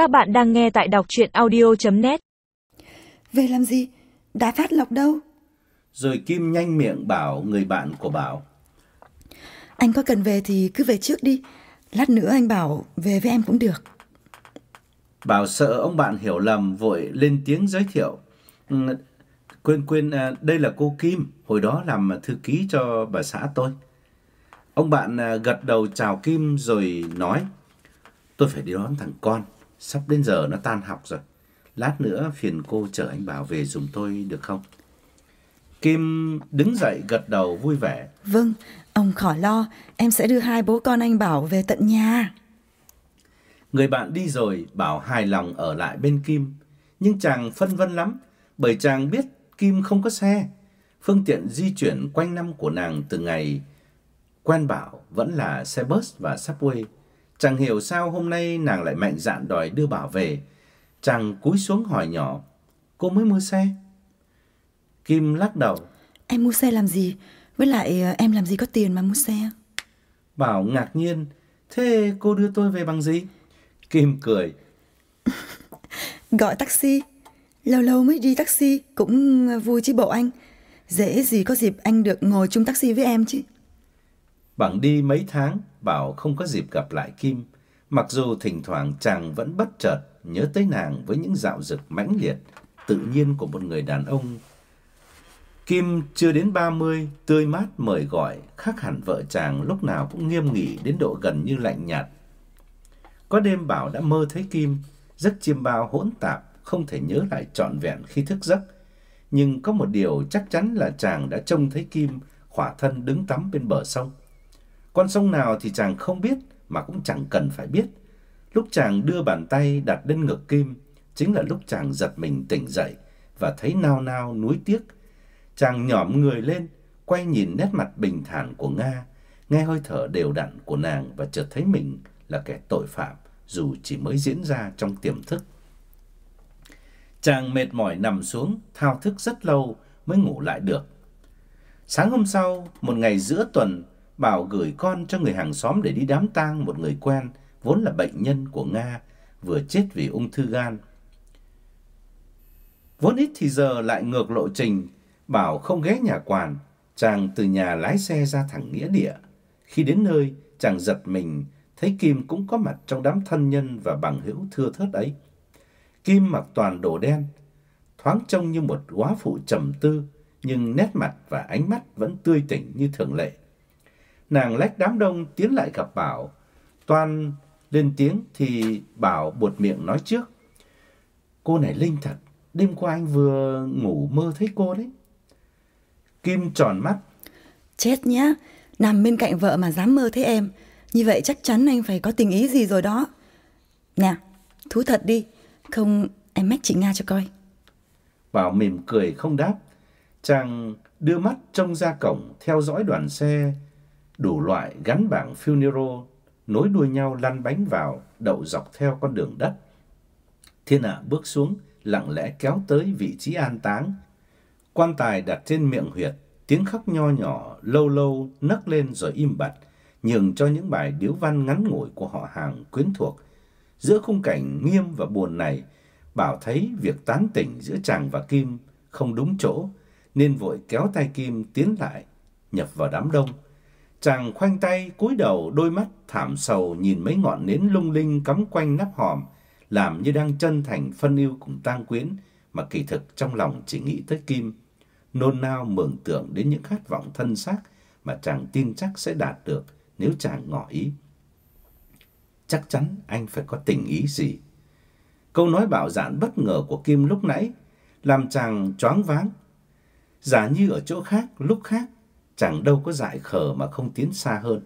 Các bạn đang nghe tại đọc chuyện audio.net Về làm gì? Đã phát lộc đâu? Rồi Kim nhanh miệng bảo người bạn của Bảo. Anh có cần về thì cứ về trước đi. Lát nữa anh bảo về với em cũng được. Bảo sợ ông bạn hiểu lầm vội lên tiếng giới thiệu. Ừ, quên quên, à, đây là cô Kim, hồi đó làm thư ký cho bà xã tôi. Ông bạn à, gật đầu chào Kim rồi nói. Tôi phải đi đón thằng con, sắp đến giờ nó tan học rồi. Lát nữa phiền cô chở anh Bảo về dùng tôi được không? Kim đứng dậy gật đầu vui vẻ. Vâng, ông khỏi lo, em sẽ đưa hai bố con anh Bảo về tận nhà. Người bạn đi rồi, Bảo hài lòng ở lại bên Kim. Nhưng chàng phân vân lắm, bởi chàng biết Kim không có xe. Phương tiện di chuyển quanh năm của nàng từ ngày quen Bảo vẫn là xe bus và subway. Chàng hiểu sao hôm nay nàng lại mạnh dạn đòi đưa Bảo về. Chàng cúi xuống hỏi nhỏ, cô mới mua xe? Kim lắc đầu. Em mua xe làm gì? Với lại ờ, em làm gì có tiền mà mua xe? Bảo ngạc nhiên, thế cô đưa tôi về bằng gì? Kim cười. Gọi taxi. Lâu lâu mới đi taxi cũng vui chứ bộ anh. Dễ gì có dịp anh được ngồi chung taxi với em chứ. Bằng đi mấy tháng, Bảo không có dịp gặp lại Kim. Mặc dù thỉnh thoảng chàng vẫn bất chợt nhớ tới nàng với những dạo dực mãnh liệt, tự nhiên của một người đàn ông. Kim chưa đến 30, tươi mát mời gọi, khác hẳn vợ chàng lúc nào cũng nghiêm nghị đến độ gần như lạnh nhạt. Có đêm Bảo đã mơ thấy Kim, giấc chiêm bao hỗn tạp, không thể nhớ lại trọn vẹn khi thức giấc. Nhưng có một điều chắc chắn là chàng đã trông thấy Kim khỏa thân đứng tắm bên bờ sông. Con sông nào thì chàng không biết mà cũng chẳng cần phải biết. Lúc chàng đưa bàn tay đặt lên ngực Kim, chính là lúc chàng giật mình tỉnh dậy và thấy nao nao nuối tiếc. Chàng nhõm người lên, quay nhìn nét mặt bình thản của Nga, nghe hơi thở đều đặn của nàng và chợt thấy mình là kẻ tội phạm dù chỉ mới diễn ra trong tiềm thức. Chàng mệt mỏi nằm xuống, thao thức rất lâu mới ngủ lại được. Sáng hôm sau, một ngày giữa tuần, Bảo gửi con cho người hàng xóm để đi đám tang một người quen, vốn là bệnh nhân của Nga, vừa chết vì ung thư gan. Vốn ít thì giờ lại ngược lộ trình, Bảo không ghé nhà quản, chàng từ nhà lái xe ra thẳng nghĩa địa. Khi đến nơi, chàng giật mình thấy Kim cũng có mặt trong đám thân nhân và bằng hữu thưa thớt ấy. Kim mặc toàn đồ đen, thoáng trông như một góa phụ trầm tư, nhưng nét mặt và ánh mắt vẫn tươi tỉnh như thường lệ. Nàng lách đám đông tiến lại gặp Bảo. Toan lên tiếng thì Bảo buột miệng nói trước. Cô này linh thật, đêm qua anh vừa ngủ mơ thấy cô đấy. Kim tròn mắt. Chết nhá, nằm bên cạnh vợ mà dám mơ thấy em. Như vậy chắc chắn anh phải có tình ý gì rồi đó. Nè, thú thật đi, không em mách chị Nga cho coi. Bảo mỉm cười không đáp. Chàng đưa mắt trông ra cổng theo dõi đoàn xe đủ loại gắn bảng funeral nối đuôi nhau lăn bánh vào đậu dọc theo con đường đất. Thiên hạ bước xuống, lặng lẽ kéo tới vị trí an táng. Quan tài đặt trên miệng huyệt, tiếng khóc nho nhỏ lâu lâu nấc lên rồi im bặt, nhường cho những bài điếu văn ngắn ngủi của họ hàng quyến thuộc. Giữa khung cảnh nghiêm và buồn này, Bảo thấy việc tán tỉnh giữa chàng và Kim không đúng chỗ, nên vội kéo tay Kim tiến lại, nhập vào đám đông. Chàng khoanh tay cúi đầu đôi mắt thảm sầu nhìn mấy ngọn nến lung linh cắm quanh nắp hòm, làm như đang chân thành phân yêu cùng tang quyến, mà kỳ thực trong lòng chỉ nghĩ tới Kim, nôn nao mường tượng đến những khát vọng thân xác mà chàng tin chắc sẽ đạt được nếu chàng ngỏ ý. Chắc chắn anh phải có tình ý gì. Câu nói bạo dạn bất ngờ của Kim lúc nãy làm chàng choáng váng. Giả như ở chỗ khác, lúc khác, chàng đâu có dại khờ mà không tiến xa hơn.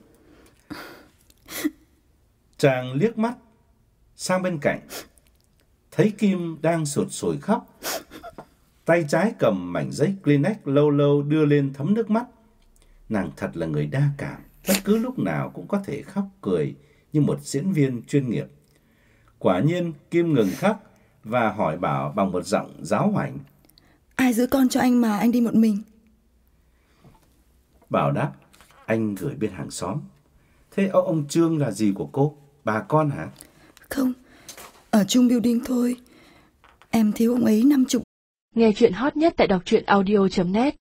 Chàng liếc mắt sang bên cạnh, thấy Kim đang sụt sùi khóc. Tay trái cầm mảnh giấy Kleenex lâu lâu đưa lên thấm nước mắt. Nàng thật là người đa cảm, bất cứ lúc nào cũng có thể khóc cười như một diễn viên chuyên nghiệp. Quả nhiên Kim ngừng khóc và hỏi Bảo bằng một giọng giáo hoảnh. Ai giữ con cho anh mà anh đi một mình? Bảo đáp, anh gửi bên hàng xóm. Thế ông, ông Trương là gì của cô? Bà con hả? Không, ở chung building thôi. Em thiếu ông ấy năm chục Nghe chuyện hot nhất tại đọc truyện audio.net